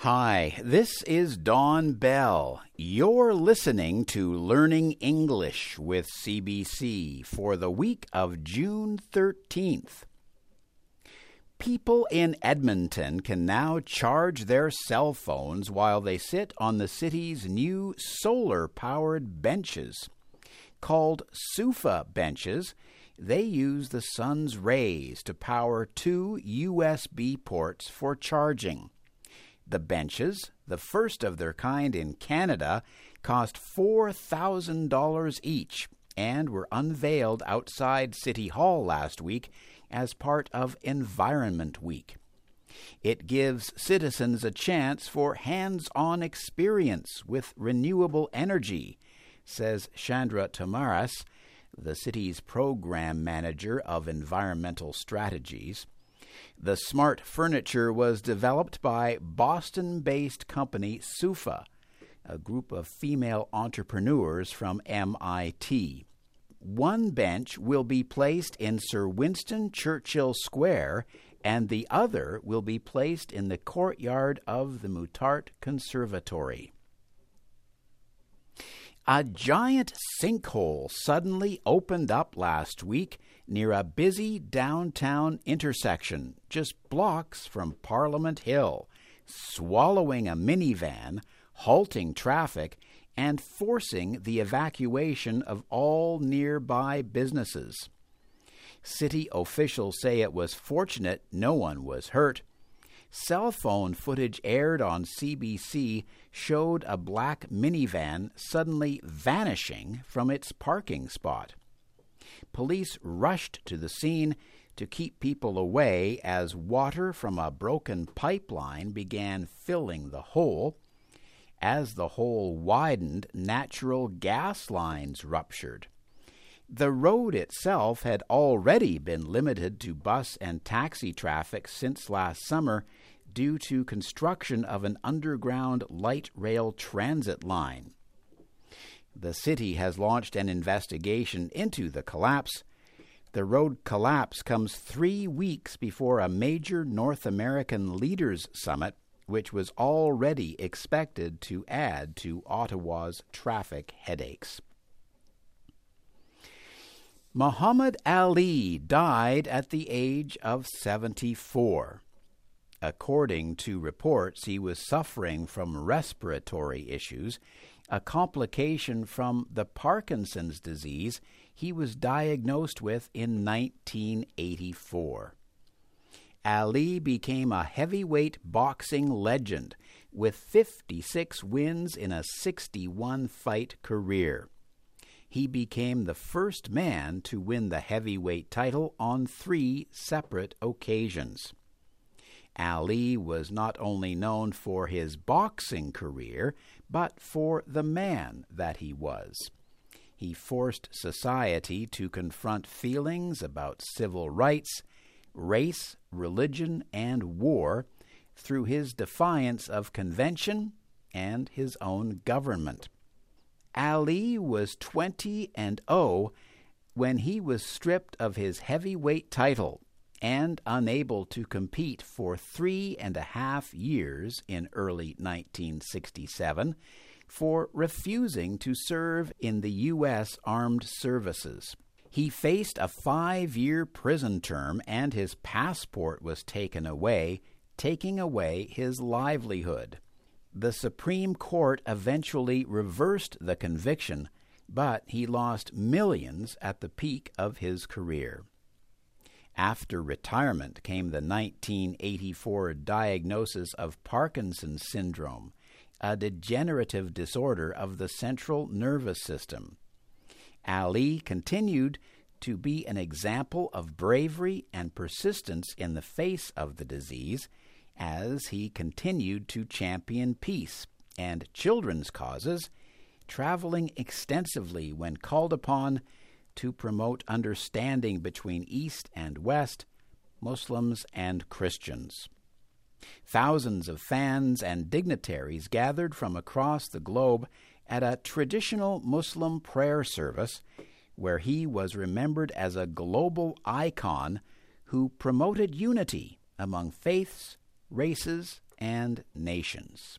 Hi, this is Don Bell. You're listening to Learning English with CBC for the week of June 13th. People in Edmonton can now charge their cell phones while they sit on the city's new solar powered benches. Called Soofa benches, they use the sun's rays to power two USB ports for charging. The benches, the first of their kind in Canada, cost $4,000 each and were unveiled outside City Hall last week as part of Environment Week. It gives citizens a chance for hands on experience with renewable energy, says Chandra Tomaras, the city's program manager of environmental strategies. The smart furniture was developed by Boston based company Soofa, a group of female entrepreneurs from MIT. One bench will be placed in Sir Winston Churchill Square, and the other will be placed in the courtyard of the Muttart Conservatory. A giant sinkhole suddenly opened up last week near a busy downtown intersection just blocks from Parliament Hill, swallowing a minivan, halting traffic, and forcing the evacuation of all nearby businesses. City officials say it was fortunate no one was hurt. Cell phone footage aired on CBC showed a black minivan suddenly vanishing from its parking spot. Police rushed to the scene to keep people away as water from a broken pipeline began filling the hole. As the hole widened, natural gas lines ruptured. The road itself had already been limited to bus and taxi traffic since last summer due to construction of an underground light rail transit line. The city has launched an investigation into the collapse. The road collapse comes three weeks before a major North American leaders summit, which was already expected to add to Ottawa's traffic headaches. Muhammad Ali died at the age of 74. According to reports, he was suffering from respiratory issues, a complication from the Parkinson's disease he was diagnosed with in 1984. Ali became a heavyweight boxing legend with 56 wins in a 61 fight career. He became the first man to win the heavyweight title on three separate occasions. Ali was not only known for his boxing career, but for the man that he was. He forced society to confront feelings about civil rights, race, religion, and war through his defiance of convention and his own government. Ali was 20 and 0 when he was stripped of his heavyweight title and unable to compete for three and a half years in early 1967 for refusing to serve in the U.S. Armed Services. He faced a five year prison term and his passport was taken away, taking away his livelihood. The Supreme Court eventually reversed the conviction, but he lost millions at the peak of his career. After retirement came the 1984 diagnosis of Parkinson's syndrome, a degenerative disorder of the central nervous system. Ali continued to be an example of bravery and persistence in the face of the disease as he continued to champion peace and children's causes, traveling extensively when called upon to promote understanding between East and West, Muslims and Christians. Thousands of fans and dignitaries gathered from across the globe at a traditional Muslim prayer service where he was remembered as a global icon who promoted unity among faiths, races, and nations.